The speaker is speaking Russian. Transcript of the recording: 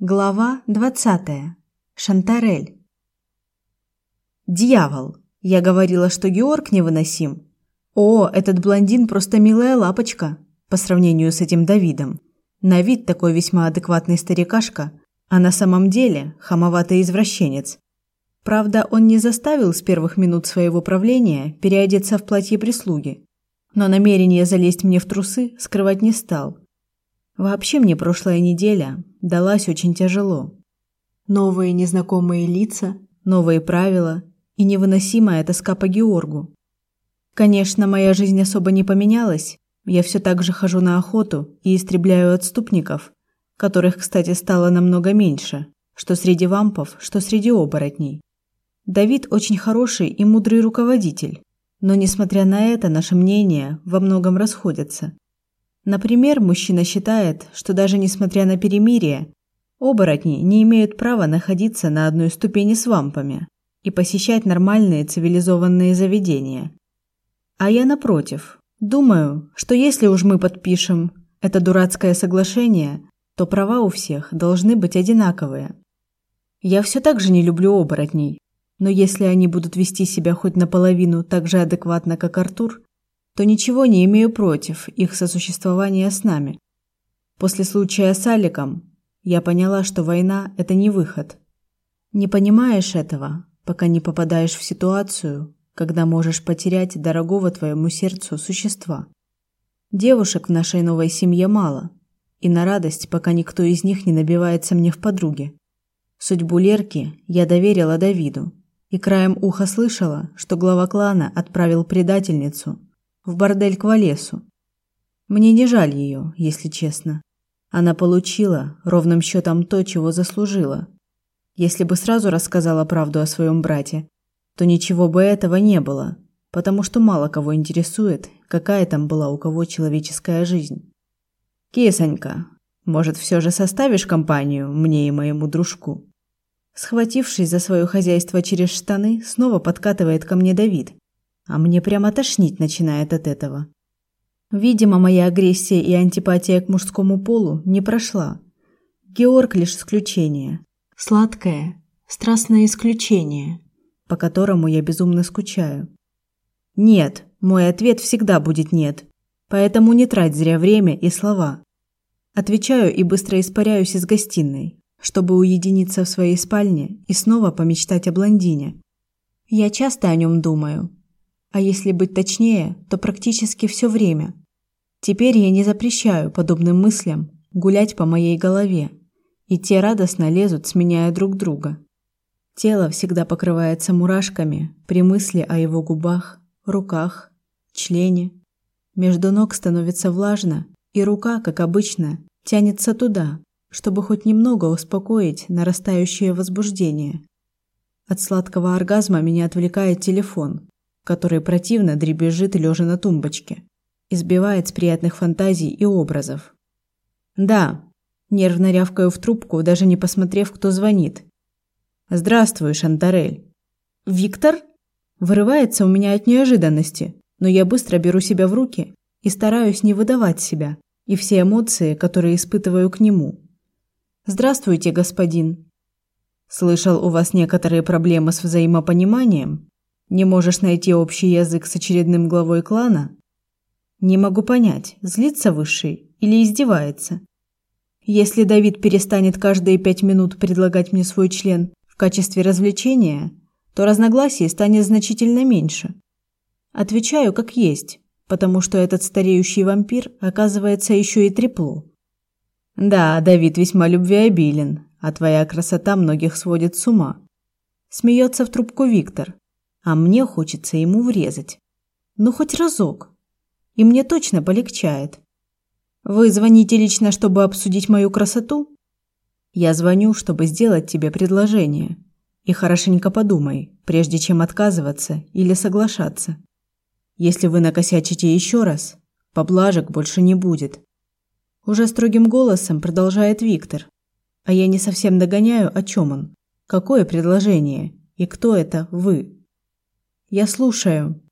Глава 20. Шантарель. Дьявол. Я говорила, что Георг невыносим. О, этот блондин просто милая лапочка по сравнению с этим Давидом. На вид такой весьма адекватный старикашка, а на самом деле хамоватый извращенец. Правда, он не заставил с первых минут своего правления переодеться в платье прислуги, но намерение залезть мне в трусы скрывать не стал. Вообще мне прошлая неделя далась очень тяжело. Новые незнакомые лица, новые правила и невыносимая тоска по Георгу. Конечно, моя жизнь особо не поменялась. Я все так же хожу на охоту и истребляю отступников, которых, кстати, стало намного меньше, что среди вампов, что среди оборотней. Давид очень хороший и мудрый руководитель, но несмотря на это, наши мнения во многом расходятся. Например, мужчина считает, что даже несмотря на перемирие, оборотни не имеют права находиться на одной ступени с вампами и посещать нормальные цивилизованные заведения. А я напротив, думаю, что если уж мы подпишем это дурацкое соглашение, то права у всех должны быть одинаковые. Я все так же не люблю оборотней, но если они будут вести себя хоть наполовину так же адекватно, как Артур, то ничего не имею против их сосуществования с нами. После случая с Аликом я поняла, что война это не выход. Не понимаешь этого, пока не попадаешь в ситуацию, когда можешь потерять дорогого твоему сердцу существа. Девушек в нашей новой семье мало, и на радость, пока никто из них не набивается мне в подруги. Судьбу Лерки я доверила Давиду, и краем уха слышала, что глава клана отправил предательницу в бордель к Валесу. Мне не жаль ее, если честно. Она получила ровным счетом то, чего заслужила. Если бы сразу рассказала правду о своем брате, то ничего бы этого не было, потому что мало кого интересует, какая там была у кого человеческая жизнь. Кисонька, может, все же составишь компанию мне и моему дружку? Схватившись за свое хозяйство через штаны, снова подкатывает ко мне Давид а мне прямо тошнить начинает от этого. Видимо, моя агрессия и антипатия к мужскому полу не прошла. Георг лишь исключение. Сладкое, страстное исключение, по которому я безумно скучаю. Нет, мой ответ всегда будет нет. Поэтому не трать зря время и слова. Отвечаю и быстро испаряюсь из гостиной, чтобы уединиться в своей спальне и снова помечтать о блондине. Я часто о нем думаю, а если быть точнее, то практически все время. Теперь я не запрещаю подобным мыслям гулять по моей голове, и те радостно лезут, сменяя друг друга. Тело всегда покрывается мурашками при мысли о его губах, руках, члене. Между ног становится влажно, и рука, как обычно, тянется туда, чтобы хоть немного успокоить нарастающее возбуждение. От сладкого оргазма меня отвлекает телефон, который противно дребезжит лежа на тумбочке, избивает с приятных фантазий и образов. Да, нервно рявкаю в трубку, даже не посмотрев, кто звонит. Здравствуй, Шантарель. Виктор? Вырывается у меня от неожиданности, но я быстро беру себя в руки и стараюсь не выдавать себя и все эмоции, которые испытываю к нему. Здравствуйте, господин. Слышал, у вас некоторые проблемы с взаимопониманием? Не можешь найти общий язык с очередным главой клана? Не могу понять, злится высший или издевается. Если Давид перестанет каждые пять минут предлагать мне свой член в качестве развлечения, то разногласий станет значительно меньше. Отвечаю как есть, потому что этот стареющий вампир оказывается еще и трепло. Да, Давид весьма любвеобилен, а твоя красота многих сводит с ума. Смеется в трубку Виктор, а мне хочется ему врезать. Ну хоть разок. И мне точно полегчает. Вы звоните лично, чтобы обсудить мою красоту? Я звоню, чтобы сделать тебе предложение. И хорошенько подумай, прежде чем отказываться или соглашаться. Если вы накосячите еще раз, поблажек больше не будет. Уже строгим голосом продолжает Виктор. А я не совсем догоняю, о чем он. Какое предложение и кто это вы? Я слушаю.